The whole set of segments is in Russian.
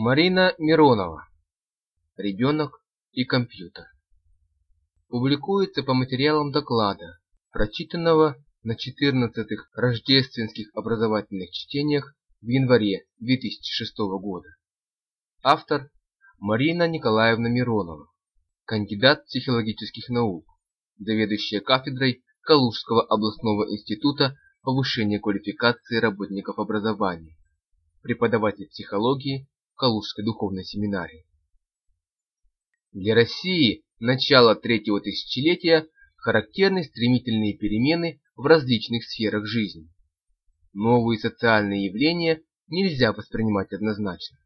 Марина Миронова. Ребенок и компьютер. Публикуется по материалам доклада, прочитанного на 14-х рождественских образовательных чтениях в январе 2006 года. Автор Марина Николаевна Миронова, кандидат психологических наук, заведующая кафедрой Калужского областного института повышения квалификации работников образования, преподаватель психологии Калужской духовной семинарии. Для России начало третьего тысячелетия характерны стремительные перемены в различных сферах жизни. Новые социальные явления нельзя воспринимать однозначно.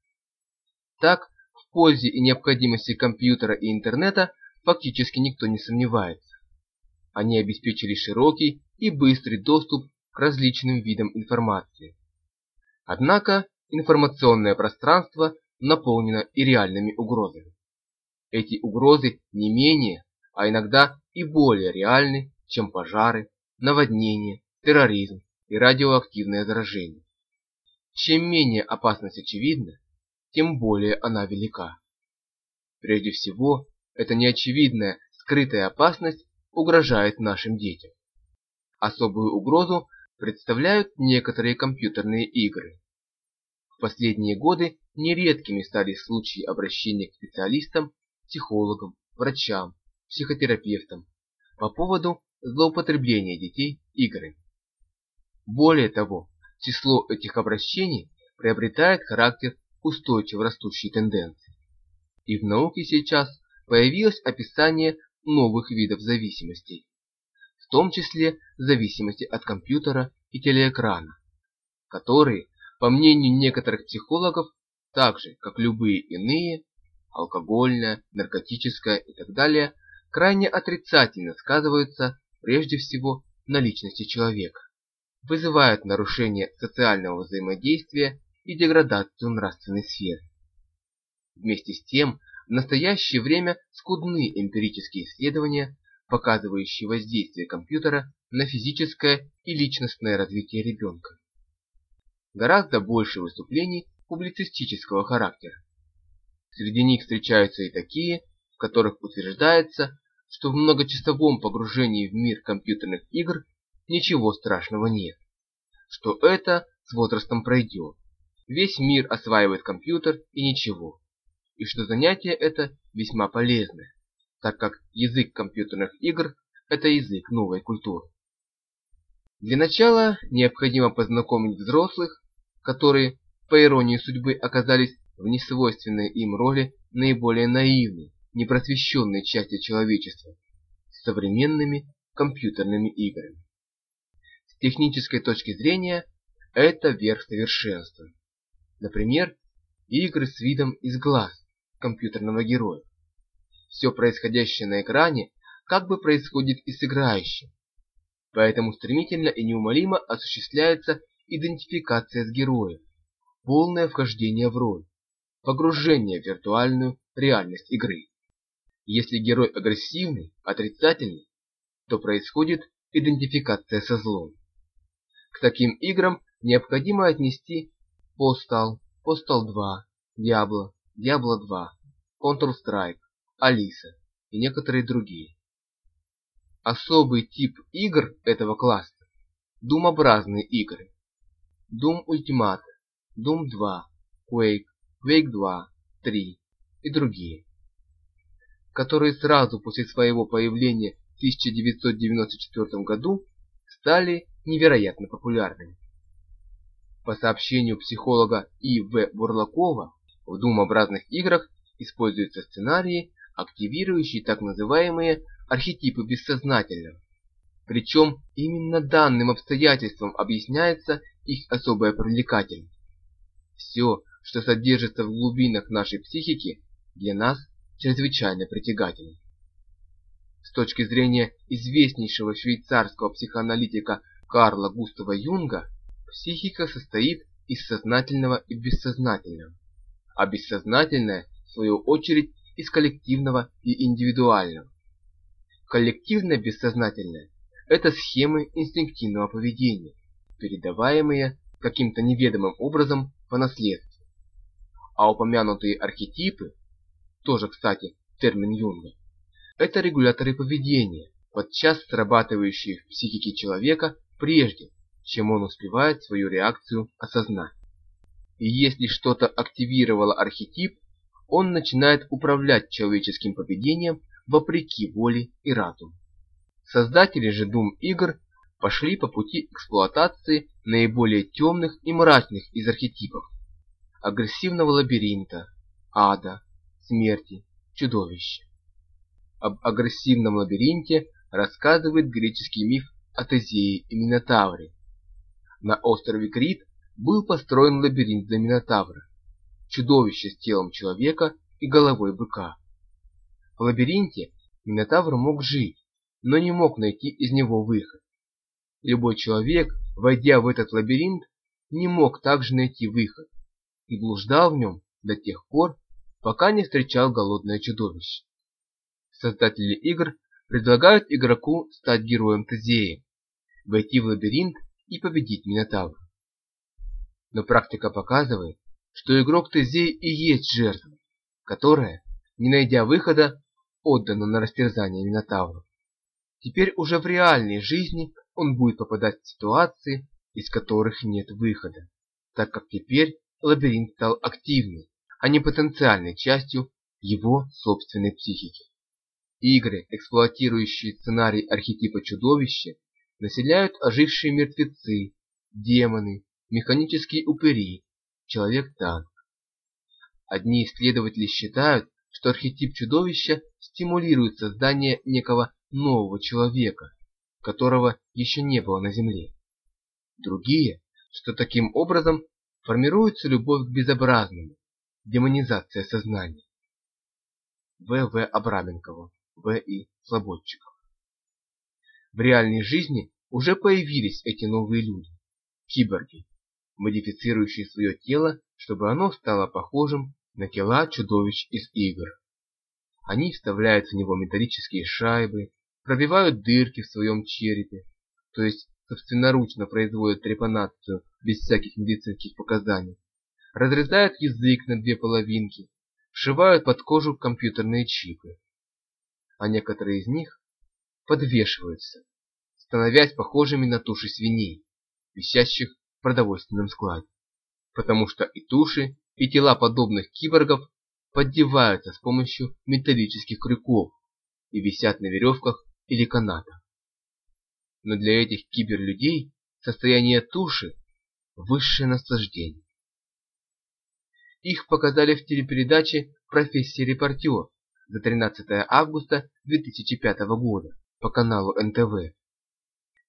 Так, в пользе и необходимости компьютера и интернета фактически никто не сомневается. Они обеспечили широкий и быстрый доступ к различным видам информации. Однако информационное пространство наполнено и реальными угрозами. Эти угрозы не менее, а иногда и более реальны, чем пожары, наводнения, терроризм и радиоактивное заражение. Чем менее опасность очевидна, тем более она велика. Прежде всего, эта неочевидная, скрытая опасность угрожает нашим детям. Особую угрозу представляют некоторые компьютерные игры последние годы нередкими стали случаи обращения к специалистам, психологам, врачам, психотерапевтам по поводу злоупотребления детей играми. Более того, число этих обращений приобретает характер устойчиво растущей тенденции. И в науке сейчас появилось описание новых видов зависимостей, в том числе зависимости от компьютера и телеэкрана, которые по мнению некоторых психологов, так же, как любые иные, алкогольная, наркотическая и так далее, крайне отрицательно сказываются прежде всего на личности человека, вызывают нарушение социального взаимодействия и деградацию нравственной сферы. Вместе с тем, в настоящее время скудны эмпирические исследования, показывающие воздействие компьютера на физическое и личностное развитие ребенка гораздо больше выступлений публицистического характера. Среди них встречаются и такие, в которых утверждается, что в многочасовом погружении в мир компьютерных игр ничего страшного нет, что это с возрастом пройдет, весь мир осваивает компьютер и ничего, и что занятие это весьма полезное, так как язык компьютерных игр – это язык новой культуры. Для начала необходимо познакомить взрослых которые, по иронии судьбы, оказались в несвойственной им роли наиболее наивной, непросвещенной части человечества, современными компьютерными играми. С технической точки зрения, это верх совершенства. Например, игры с видом из глаз компьютерного героя. Все происходящее на экране как бы происходит и с играющим. Поэтому стремительно и неумолимо осуществляется идентификация с героем, полное вхождение в роль, погружение в виртуальную реальность игры. Если герой агрессивный, отрицательный, то происходит идентификация со злом. К таким играм необходимо отнести Postal, Postal 2, Diablo, Diablo 2, Counter-Strike, Алиса и некоторые другие. Особый тип игр этого класса – думообразные игры, Doom Ultimate, Doom 2, Quake, Quake 2, 3 и другие, которые сразу после своего появления в 1994 году стали невероятно популярными. По сообщению психолога И.В. Бурлакова, в думообразных играх используются сценарии, активирующие так называемые архетипы бессознательного. Причем именно данным обстоятельством объясняется их особая привлекательность. Все, что содержится в глубинах нашей психики, для нас чрезвычайно притягательно. С точки зрения известнейшего швейцарского психоаналитика Карла Густава Юнга, психика состоит из сознательного и бессознательного, а бессознательное, в свою очередь, из коллективного и индивидуального. Коллективное бессознательное – это схемы инстинктивного поведения, передаваемые каким-то неведомым образом по наследству. А упомянутые архетипы, тоже, кстати, термин Юнга, это регуляторы поведения, подчас срабатывающие в психике человека прежде, чем он успевает свою реакцию осознать. И если что-то активировало архетип, он начинает управлять человеческим поведением вопреки воле и разуму. Создатели же Doom игр пошли по пути эксплуатации наиболее темных и мрачных из архетипов – агрессивного лабиринта, ада, смерти, чудовища. Об агрессивном лабиринте рассказывает греческий миф о Тезее и Минотавре. На острове Крит был построен лабиринт для Минотавра, чудовище с телом человека и головой быка. В лабиринте Минотавр мог жить, но не мог найти из него выход. Любой человек, войдя в этот лабиринт, не мог также найти выход и блуждал в нем до тех пор, пока не встречал голодное чудовище. Создатели игр предлагают игроку стать героем Тезея, войти в лабиринт и победить Минотавра. Но практика показывает, что игрок Тезей и есть жертва, которая, не найдя выхода, отдана на растерзание Минотавру. Теперь уже в реальной жизни он будет попадать в ситуации, из которых нет выхода, так как теперь лабиринт стал активной, а не потенциальной частью его собственной психики. Игры, эксплуатирующие сценарий архетипа чудовища, населяют ожившие мертвецы, демоны, механические упыри, человек-танк. Одни исследователи считают, что архетип чудовища стимулирует создание некого нового человека, которого еще не было на Земле. Другие, что таким образом формируется любовь к безобразному, демонизация сознания. В. В. Абраменкова, В. И. Слободчиков. В реальной жизни уже появились эти новые люди, киборги, модифицирующие свое тело, чтобы оно стало похожим на тела чудовищ из игр. Они вставляют в него металлические шайбы, пробивают дырки в своем черепе, то есть собственноручно производят трепанацию без всяких медицинских показаний, разрезают язык на две половинки, вшивают под кожу компьютерные чипы. А некоторые из них подвешиваются, становясь похожими на туши свиней, висящих в продовольственном складе, потому что и туши, и тела подобных киборгов поддеваются с помощью металлических крюков и висят на веревках или канатах. Но для этих киберлюдей состояние туши – высшее наслаждение. Их показали в телепередаче «Профессия репортер» за 13 августа 2005 года по каналу НТВ.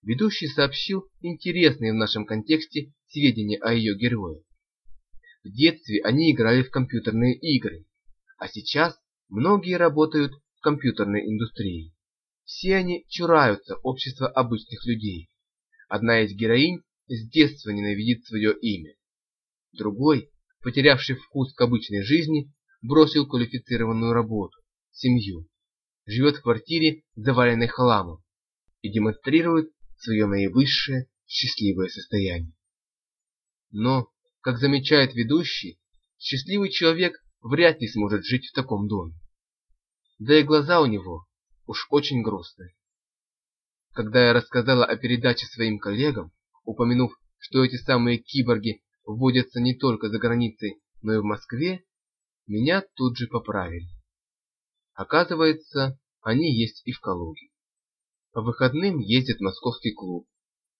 Ведущий сообщил интересные в нашем контексте сведения о ее герое. В детстве они играли в компьютерные игры, а сейчас многие работают в компьютерной индустрии. Все они чураются общества обычных людей. Одна из героинь с детства ненавидит свое имя. Другой, потерявший вкус к обычной жизни, бросил квалифицированную работу, семью, живет в квартире, заваленной хламом, и демонстрирует свое наивысшее счастливое состояние. Но, как замечает ведущий, счастливый человек вряд ли сможет жить в таком доме. Да и глаза у него уж очень грустные. Когда я рассказала о передаче своим коллегам, упомянув, что эти самые киборги вводятся не только за границей, но и в Москве, меня тут же поправили. Оказывается, они есть и в Калуге. По выходным ездит московский клуб,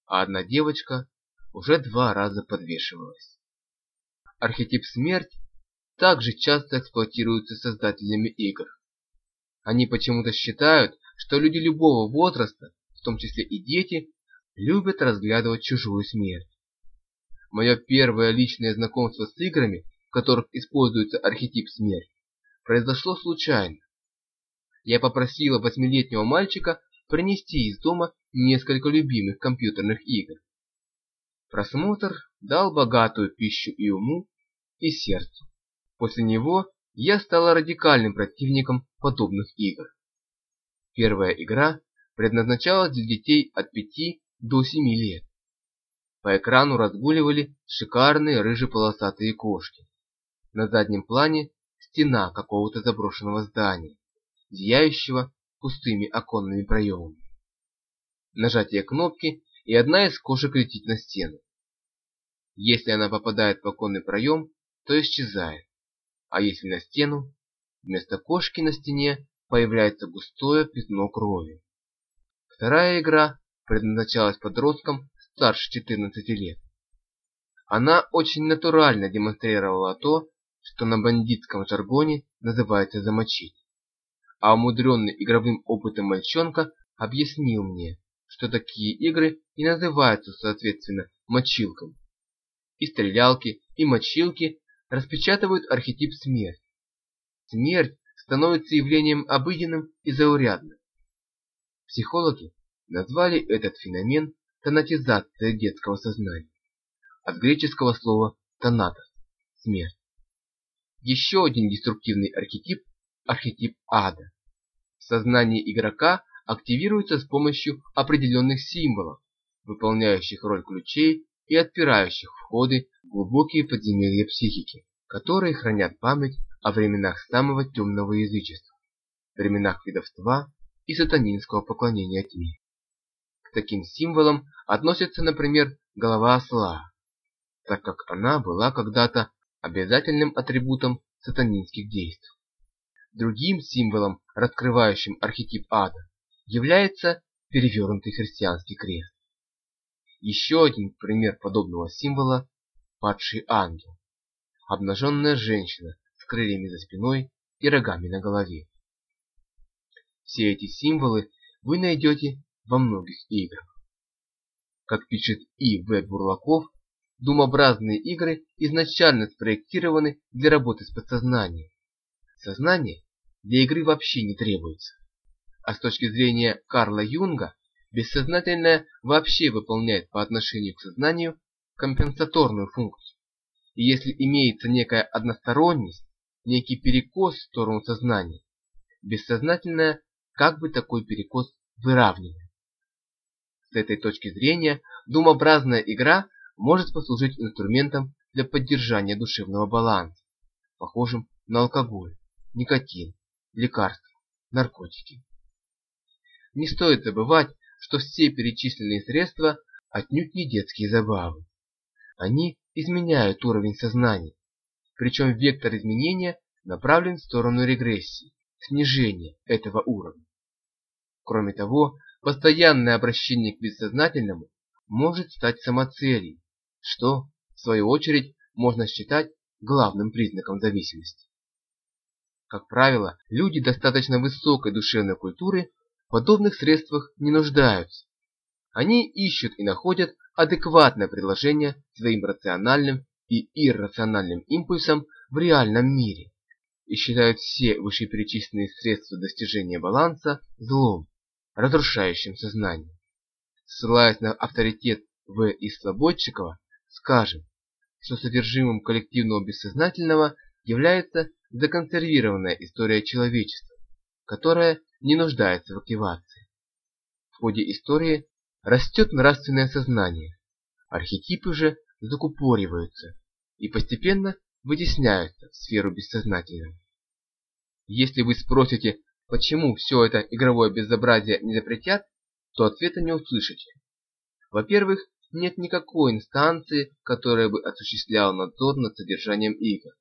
а одна девочка уже два раза подвешивалась. Архетип смерть также часто эксплуатируется создателями игр. Они почему-то считают, что люди любого возраста, в том числе и дети, любят разглядывать чужую смерть. Мое первое личное знакомство с играми, в которых используется архетип смерть, произошло случайно. Я попросила восьмилетнего мальчика принести из дома несколько любимых компьютерных игр. Просмотр дал богатую пищу и уму, и сердцу. После него я стала радикальным противником подобных игр. Первая игра предназначалась для детей от 5 до 7 лет. По экрану разгуливали шикарные рыжеполосатые кошки. На заднем плане стена какого-то заброшенного здания, зияющего пустыми оконными проемами. Нажатие кнопки, и одна из кошек летит на стену. Если она попадает в оконный проем, то исчезает, а если на стену, вместо кошки на стене появляется густое пятно крови. Вторая игра предназначалась подросткам старше 14 лет. Она очень натурально демонстрировала то, что на бандитском жаргоне называется замочить. А умудренный игровым опытом мальчонка объяснил мне, что такие игры и называются соответственно мочилком. И стрелялки, и мочилки распечатывают архетип смерти. Смерть становится явлением обыденным и заурядным. Психологи назвали этот феномен тонатизацией детского сознания, от греческого слова «тонатос» – смерть. Еще один деструктивный архетип – архетип ада. Сознание игрока активируется с помощью определенных символов, выполняющих роль ключей и отпирающих входы глубокие подземелья психики, которые хранят память о временах самого темного язычества, временах ведовства и сатанинского поклонения тьме. К таким символам относится, например, голова осла, так как она была когда-то обязательным атрибутом сатанинских действий. Другим символом, раскрывающим архетип ада, является перевернутый христианский крест. Еще один пример подобного символа – падший ангел, обнаженная женщина с крыльями за спиной и рогами на голове. Все эти символы вы найдете во многих играх. Как пишет И. В. Бурлаков, думообразные игры изначально спроектированы для работы с подсознанием. Сознание для игры вообще не требуется. А с точки зрения Карла Юнга, бессознательное вообще выполняет по отношению к сознанию компенсаторную функцию. И если имеется некая односторонность, некий перекос в сторону сознания, бессознательное как бы такой перекос выравнивает. С этой точки зрения думообразная игра может послужить инструментом для поддержания душевного баланса, похожим на алкоголь, никотин, лекарства, наркотики. Не стоит забывать, что все перечисленные средства отнюдь не детские забавы. Они изменяют уровень сознания, причем вектор изменения направлен в сторону регрессии, снижения этого уровня. Кроме того, постоянное обращение к бессознательному может стать самоцелью, что, в свою очередь, можно считать главным признаком зависимости. Как правило, люди достаточно высокой душевной культуры в подобных средствах не нуждаются. Они ищут и находят адекватное предложение своим рациональным и иррациональным импульсам в реальном мире и считают все вышеперечисленные средства достижения баланса злом, разрушающим сознание. Ссылаясь на авторитет В. И. Слободчикова, скажем, что содержимым коллективного бессознательного является законсервированная история человечества, которая не нуждается в активации. В ходе истории растет нравственное сознание, архетипы же закупориваются и постепенно вытесняются в сферу бессознательного. Если вы спросите, почему все это игровое безобразие не запретят, то ответа не услышите. Во-первых, нет никакой инстанции, которая бы осуществляла надзор над содержанием игр.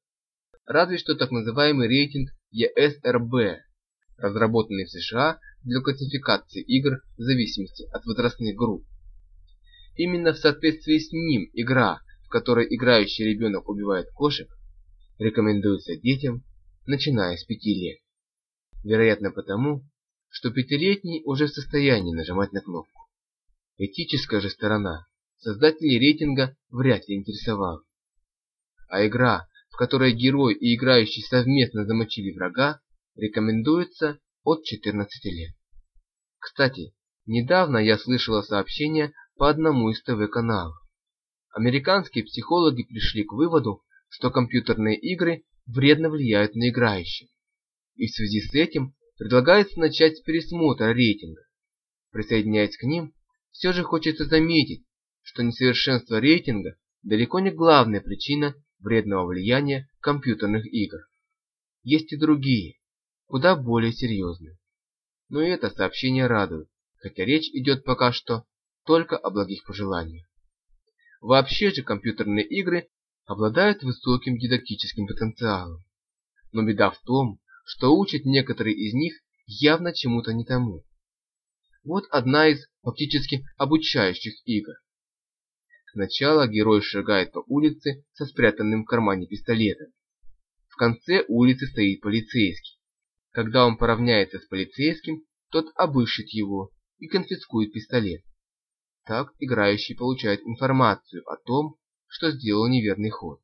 Разве что так называемый рейтинг ESRB, разработанный в США для классификации игр в зависимости от возрастных групп. Именно в соответствии с ним игра, в которой играющий ребенок убивает кошек, рекомендуется детям, начиная с 5 лет. Вероятно потому, что пятилетний уже в состоянии нажимать на кнопку. Этическая же сторона создателей рейтинга вряд ли интересовала. А игра, в которой герой и играющий совместно замочили врага, рекомендуется от 14 лет. Кстати, недавно я слышала сообщение по одному из ТВ-каналов. Американские психологи пришли к выводу, что компьютерные игры вредно влияют на играющих. И в связи с этим предлагается начать с пересмотра рейтинга. Присоединяясь к ним, все же хочется заметить, что несовершенство рейтинга далеко не главная причина вредного влияния компьютерных игр. Есть и другие, куда более серьезные. Но и это сообщение радует, хотя речь идет пока что только о благих пожеланиях. Вообще же компьютерные игры обладают высоким дидактическим потенциалом. Но беда в том, что учат некоторые из них явно чему-то не тому. Вот одна из фактически обучающих игр. Сначала герой шагает по улице со спрятанным в кармане пистолетом. В конце улицы стоит полицейский. Когда он поравняется с полицейским, тот обыщет его и конфискует пистолет. Так играющий получает информацию о том, что сделал неверный ход.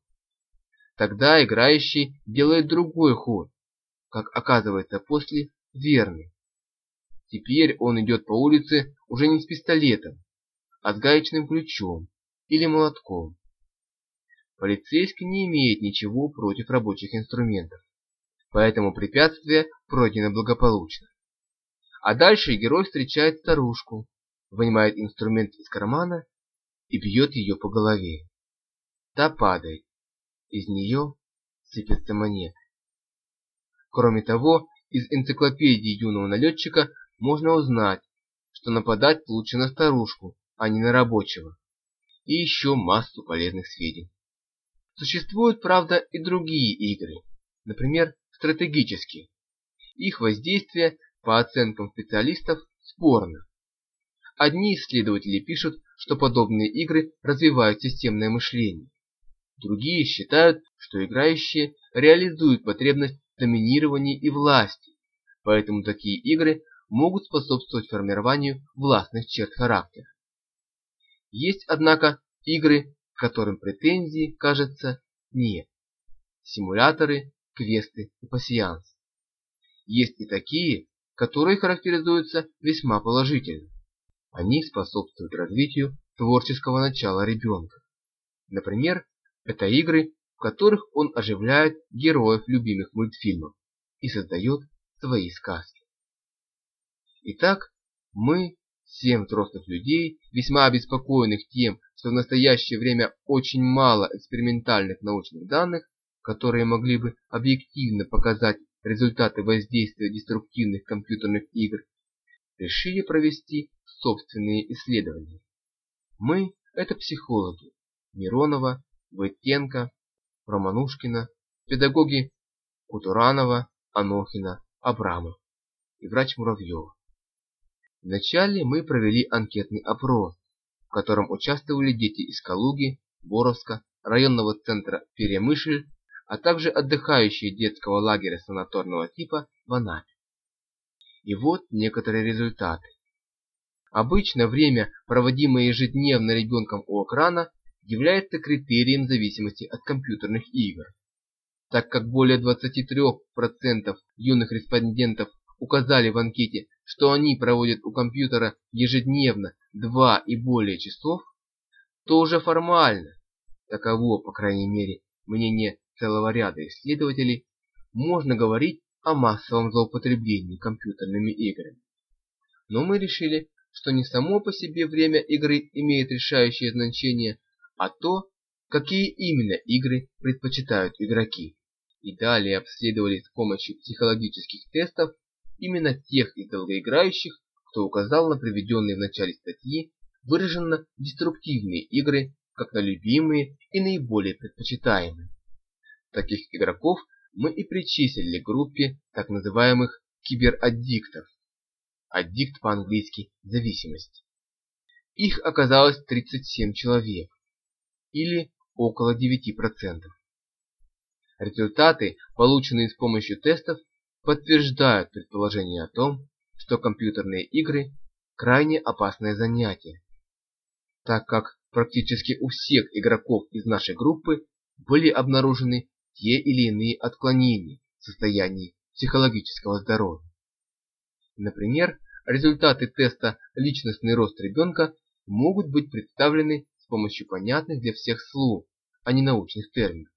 Тогда играющий делает другой ход, как оказывается после верный. Теперь он идет по улице уже не с пистолетом, а с гаечным ключом или молотком. Полицейский не имеет ничего против рабочих инструментов, поэтому препятствие пройдено благополучно. А дальше герой встречает старушку, вынимает инструмент из кармана и бьет ее по голове. Та падает, из нее сыпятся монеты. Кроме того, из энциклопедии юного налетчика можно узнать, что нападать лучше на старушку, а не на рабочего. И еще массу полезных сведений. Существуют, правда, и другие игры, например, стратегические. Их воздействие, по оценкам специалистов, спорно. Одни исследователи пишут, что подобные игры развивают системное мышление. Другие считают, что играющие реализуют потребность в доминировании и власти, поэтому такие игры могут способствовать формированию властных черт характера. Есть, однако, игры, к которым претензий, кажется, нет. Симуляторы, квесты и пассианс. Есть и такие, которые характеризуются весьма положительно. Они способствуют развитию творческого начала ребенка. Например, это игры, в которых он оживляет героев любимых мультфильмов и создает свои сказки. Итак, мы, семь взрослых людей, весьма обеспокоенных тем, что в настоящее время очень мало экспериментальных научных данных, которые могли бы объективно показать результаты воздействия деструктивных компьютерных игр, решили провести собственные исследования. Мы – это психологи Миронова, Войтенко, Романушкина, педагоги Кутуранова, Анохина, Абрамов и врач Муравьева. Вначале мы провели анкетный опрос, в котором участвовали дети из Калуги, Боровска, районного центра Перемышль, а также отдыхающие детского лагеря санаторного типа в Анапе. И вот некоторые результаты. Обычно время, проводимое ежедневно ребенком у экрана, является критерием зависимости от компьютерных игр. Так как более 23% юных респондентов указали в анкете, что они проводят у компьютера ежедневно два и более часов, то уже формально, таково, по крайней мере, мнение целого ряда исследователей, можно говорить о массовом злоупотреблении компьютерными играми. Но мы решили, что не само по себе время игры имеет решающее значение, а то, какие именно игры предпочитают игроки. И далее обследовали с помощью психологических тестов именно тех из долгоиграющих, кто указал на приведенные в начале статьи выраженно деструктивные игры, как на любимые и наиболее предпочитаемые. Таких игроков мы и причислили к группе так называемых кибераддиктов. Аддикт по-английски «зависимость». Их оказалось 37 человек, или около 9%. Результаты, полученные с помощью тестов, подтверждают предположение о том, что компьютерные игры – крайне опасное занятие, так как практически у всех игроков из нашей группы были обнаружены те или иные отклонения в состоянии психологического здоровья. Например, результаты теста «Личностный рост ребенка» могут быть представлены с помощью понятных для всех слов, а не научных терминов.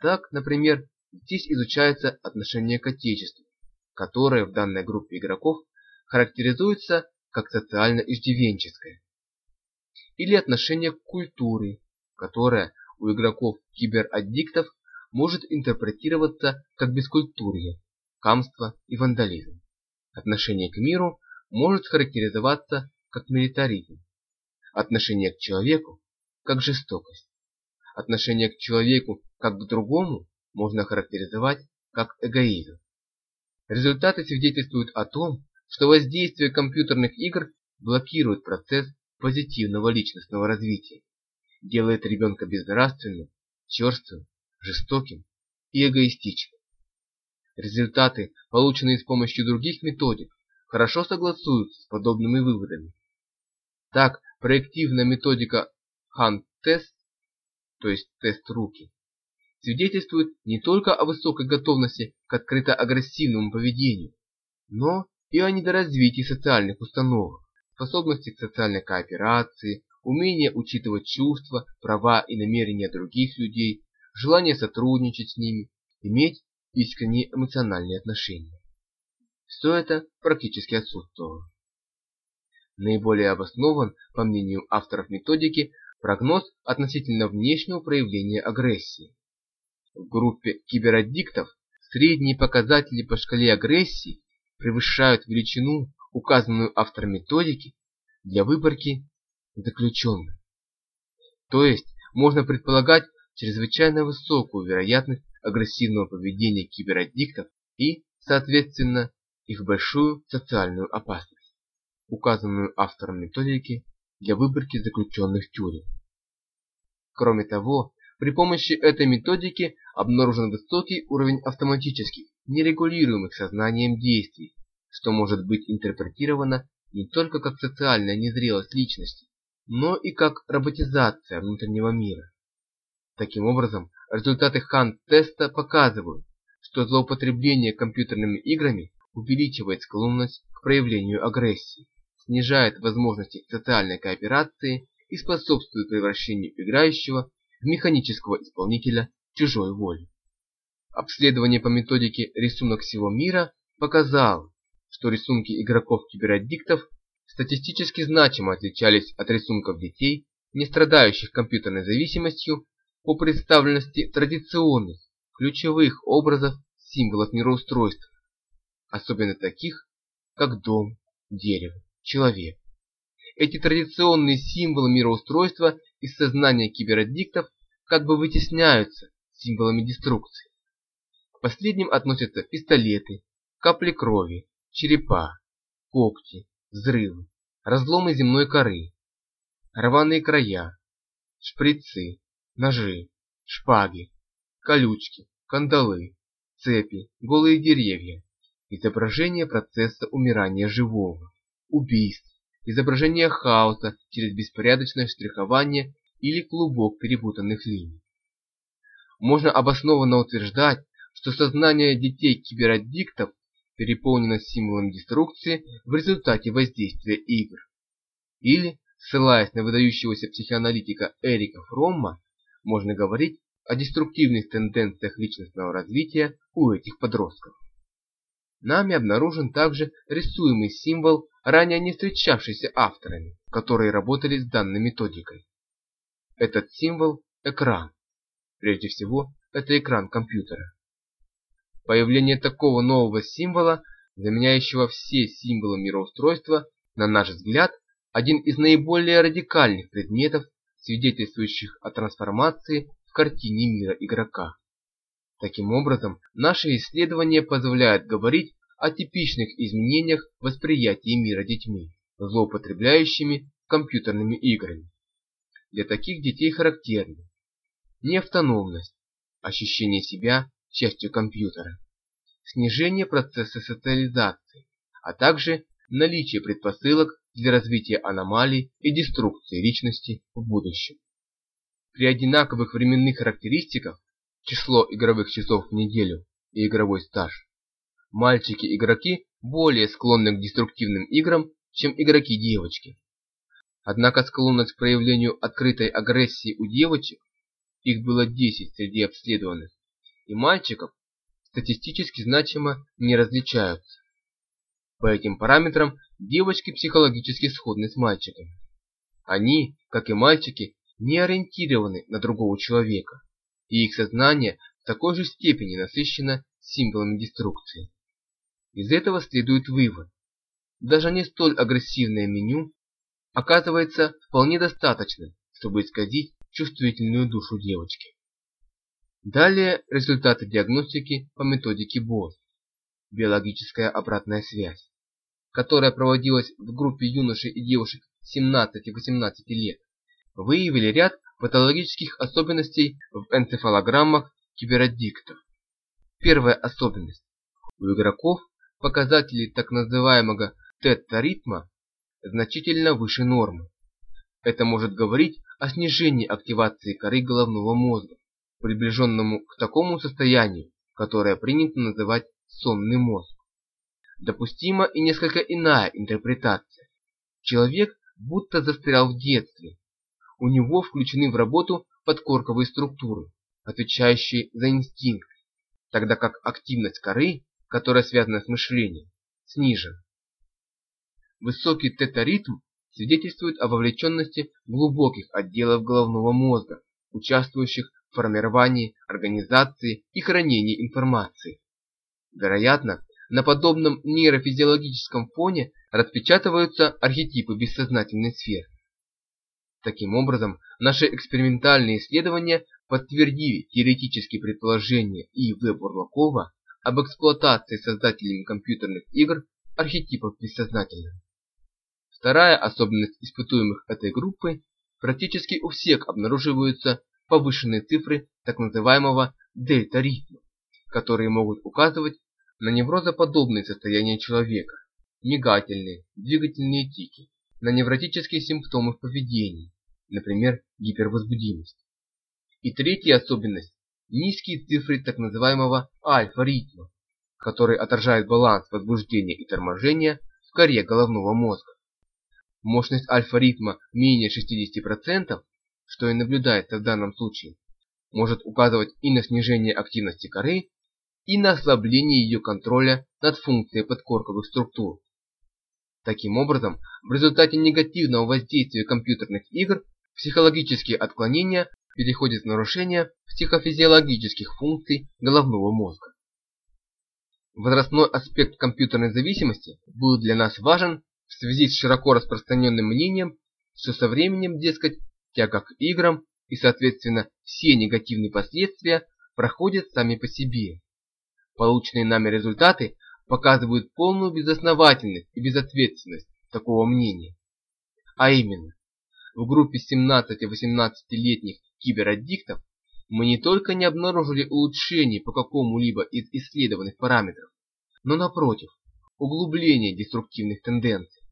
Так, например, Здесь изучается отношение к Отечеству, которое в данной группе игроков характеризуется как социально-иждивенческое. Или отношение к культуре, которое у игроков-кибераддиктов может интерпретироваться как бескультурье, камство и вандализм. Отношение к миру может характеризоваться как милитаризм. Отношение к человеку как жестокость. Отношение к человеку как к другому можно характеризовать как эгоизм. Результаты свидетельствуют о том, что воздействие компьютерных игр блокирует процесс позитивного личностного развития, делает ребенка безнравственным, черствым, жестоким и эгоистичным. Результаты, полученные с помощью других методик, хорошо согласуются с подобными выводами. Так, проективная методика Hand-тест, то есть тест руки, свидетельствует не только о высокой готовности к открыто-агрессивному поведению, но и о недоразвитии социальных установок, способности к социальной кооперации, умение учитывать чувства, права и намерения других людей, желание сотрудничать с ними, иметь искренние эмоциональные отношения. Все это практически отсутствовало. Наиболее обоснован, по мнению авторов методики, прогноз относительно внешнего проявления агрессии. В группе кибераддиктов средние показатели по шкале агрессии превышают величину, указанную автором методики, для выборки заключенных. То есть можно предполагать чрезвычайно высокую вероятность агрессивного поведения кибераддиктов и, соответственно, их большую социальную опасность, указанную автором методики для выборки заключенных в тюрьмы. Кроме того, при помощи этой методики обнаружен высокий уровень автоматических, нерегулируемых сознанием действий, что может быть интерпретировано не только как социальная незрелость личности, но и как роботизация внутреннего мира. Таким образом, результаты Хан-теста показывают, что злоупотребление компьютерными играми увеличивает склонность к проявлению агрессии, снижает возможности социальной кооперации и способствует превращению играющего в механического исполнителя чужой воли. Обследование по методике «Рисунок всего мира» показало, что рисунки игроков-кибераддиктов статистически значимо отличались от рисунков детей, не страдающих компьютерной зависимостью, по представленности традиционных, ключевых образов символов мироустройства, особенно таких, как дом, дерево, человек. Эти традиционные символы мироустройства из сознания кибераддиктов как бы вытесняются символами деструкции. К последним относятся пистолеты, капли крови, черепа, когти, взрывы, разломы земной коры, рваные края, шприцы, ножи, шпаги, колючки, кандалы, цепи, голые деревья, изображение процесса умирания живого, убийств, изображение хаоса через беспорядочное штрихование или клубок перепутанных линий. Можно обоснованно утверждать, что сознание детей-кибераддиктов переполнено символом деструкции в результате воздействия игр. Или, ссылаясь на выдающегося психоаналитика Эрика Фромма, можно говорить о деструктивных тенденциях личностного развития у этих подростков. Нами обнаружен также рисуемый символ, ранее не встречавшийся авторами, которые работали с данной методикой. Этот символ – экран. Прежде всего, это экран компьютера. Появление такого нового символа, заменяющего все символы мироустройства, на наш взгляд, один из наиболее радикальных предметов, свидетельствующих о трансформации в картине мира игрока. Таким образом, наши исследования позволяют говорить о типичных изменениях восприятия мира детьми, злоупотребляющими компьютерными играми. Для таких детей характерны неавтономность, ощущение себя частью компьютера, снижение процесса социализации, а также наличие предпосылок для развития аномалий и деструкции личности в будущем. При одинаковых временных характеристиках число игровых часов в неделю и игровой стаж, мальчики-игроки более склонны к деструктивным играм, чем игроки-девочки. Однако склонность к проявлению открытой агрессии у девочек, их было 10 среди обследованных, и мальчиков статистически значимо не различаются. По этим параметрам девочки психологически сходны с мальчиками. Они, как и мальчики, не ориентированы на другого человека, и их сознание в такой же степени насыщено символами деструкции. Из этого следует вывод. Даже не столь агрессивное меню оказывается вполне достаточным, чтобы исказить чувствительную душу девочки. Далее результаты диагностики по методике БОС. Биологическая обратная связь, которая проводилась в группе юношей и девушек 17 и 18 лет, выявили ряд патологических особенностей в энцефалограммах кибераддиктов. Первая особенность. У игроков показатели так называемого тета-ритма значительно выше нормы. Это может говорить о снижении активации коры головного мозга, приближенному к такому состоянию, которое принято называть сонный мозг. Допустима и несколько иная интерпретация. Человек будто застрял в детстве. У него включены в работу подкорковые структуры, отвечающие за инстинкт, тогда как активность коры, которая связана с мышлением, снижена. Высокий тета-ритм свидетельствует о вовлеченности глубоких отделов головного мозга, участвующих формировании, организации и хранении информации. Вероятно, на подобном нейрофизиологическом фоне распечатываются архетипы бессознательной сферы. Таким образом, наши экспериментальные исследования подтвердили теоретические предположения И. Бурлакова об эксплуатации создателями компьютерных игр архетипов бессознательного. Вторая особенность испытуемых этой группы – практически у всех обнаруживаются повышенные цифры так называемого дельта-ритма, которые могут указывать на неврозоподобные состояния человека, мигательные, двигательные тики, на невротические симптомы в поведении, например, гипервозбудимость. И третья особенность – низкие цифры так называемого альфа-ритма, который отражает баланс возбуждения и торможения в коре головного мозга. Мощность альфа-ритма менее 60%, что и наблюдается в данном случае, может указывать и на снижение активности коры, и на ослабление ее контроля над функцией подкорковых структур. Таким образом, в результате негативного воздействия компьютерных игр психологические отклонения переходят в нарушение психофизиологических функций головного мозга. Возрастной аспект компьютерной зависимости был для нас важен в связи с широко распространенным мнением, что со временем, дескать, тяга к играм и, соответственно, все негативные последствия проходят сами по себе. Полученные нами результаты показывают полную безосновательность и безответственность такого мнения. А именно, в группе 17-18-летних кибераддиктов мы не только не обнаружили улучшений по какому-либо из исследованных параметров, но напротив, углубление деструктивных тенденций.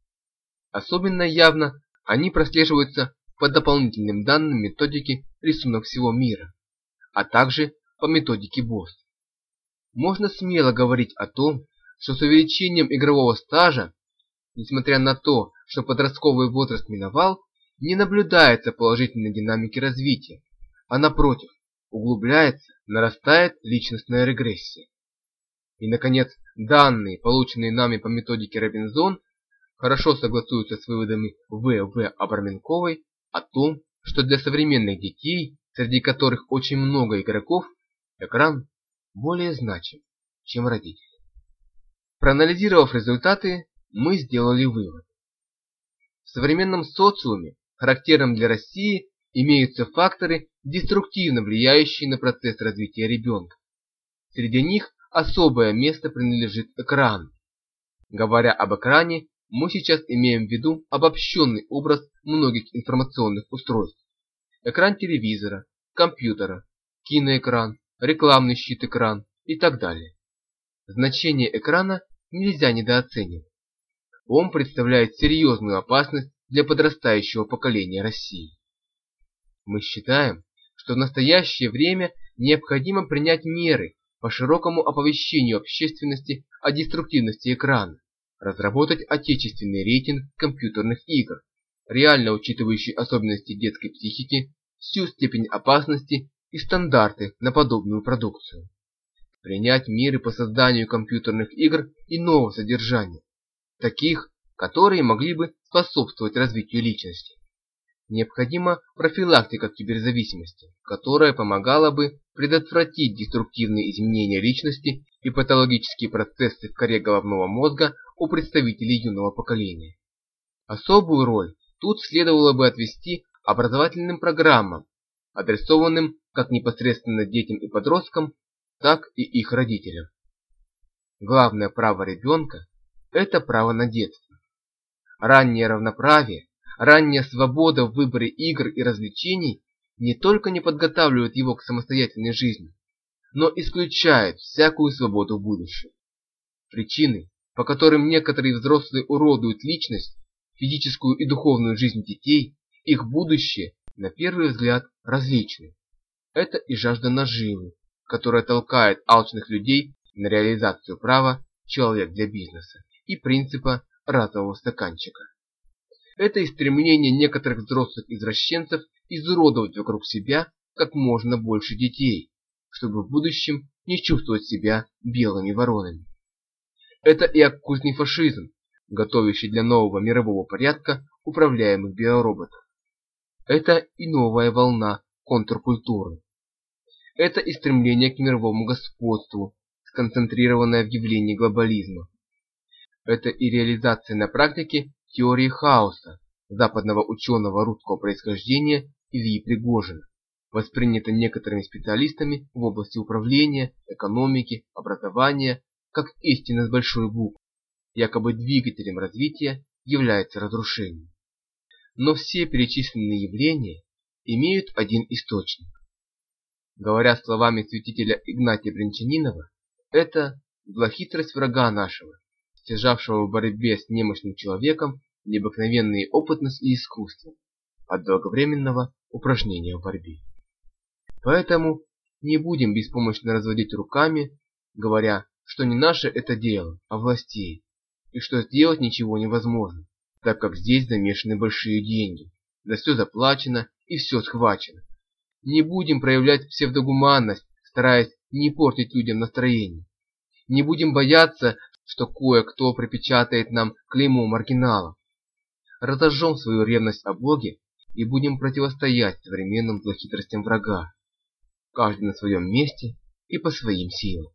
Особенно явно они прослеживаются по дополнительным данным методики рисунок всего мира, а также по методике БОС. Можно смело говорить о том, что с увеличением игрового стажа, несмотря на то, что подростковый возраст миновал, не наблюдается положительной динамики развития, а напротив, углубляется, нарастает личностная регрессия. И, наконец, данные, полученные нами по методике Робинзон, хорошо согласуются с выводами В. В. Абраменковой о том, что для современных детей, среди которых очень много игроков, экран более значим, чем родители. Проанализировав результаты, мы сделали вывод. В современном социуме, характерном для России, имеются факторы, деструктивно влияющие на процесс развития ребенка. Среди них особое место принадлежит экрану. Говоря об экране, мы сейчас имеем в виду обобщенный образ многих информационных устройств. Экран телевизора, компьютера, киноэкран, рекламный щит-экран и так далее. Значение экрана нельзя недооценивать. Он представляет серьезную опасность для подрастающего поколения России. Мы считаем, что в настоящее время необходимо принять меры по широкому оповещению общественности о деструктивности экрана разработать отечественный рейтинг компьютерных игр, реально учитывающий особенности детской психики, всю степень опасности и стандарты на подобную продукцию. Принять меры по созданию компьютерных игр иного содержания, таких, которые могли бы способствовать развитию личности. Необходима профилактика киберзависимости, которая помогала бы предотвратить деструктивные изменения личности и патологические процессы в коре головного мозга у представителей юного поколения. Особую роль тут следовало бы отвести образовательным программам, адресованным как непосредственно детям и подросткам, так и их родителям. Главное право ребенка – это право на детство. Раннее равноправие, ранняя свобода в выборе игр и развлечений не только не подготавливает его к самостоятельной жизни, но исключает всякую свободу в будущем. Причины, по которым некоторые взрослые уродуют личность, физическую и духовную жизнь детей, их будущее, на первый взгляд, различны. Это и жажда наживы, которая толкает алчных людей на реализацию права «человек для бизнеса» и принципа разового стаканчика. Это и стремление некоторых взрослых извращенцев изуродовать вокруг себя как можно больше детей, чтобы в будущем не чувствовать себя белыми воронами. Это и оккультный фашизм, готовящий для нового мирового порядка управляемых биороботов. Это и новая волна контркультуры. Это и стремление к мировому господству, сконцентрированное в явлении глобализма. Это и реализация на практике теории хаоса западного ученого русского происхождения Ильи Пригожина, воспринято некоторыми специалистами в области управления, экономики, образования, как истина с большой буквы. Якобы двигателем развития является разрушение. Но все перечисленные явления имеют один источник. Говоря словами святителя Игнатия Бринчанинова, это злохитрость врага нашего, стяжавшего в борьбе с немощным человеком необыкновенные опытность и искусство от долговременного упражнения в борьбе. Поэтому не будем беспомощно разводить руками, говоря, что не наше это дело, а властей, и что сделать ничего невозможно, так как здесь замешаны большие деньги, за все заплачено и все схвачено. Не будем проявлять псевдогуманность, стараясь не портить людям настроение. Не будем бояться, что кое-кто припечатает нам клеймо маргиналов. Разожжем свою ревность о Боге и будем противостоять современным злохитростям врага, каждый на своем месте и по своим силам.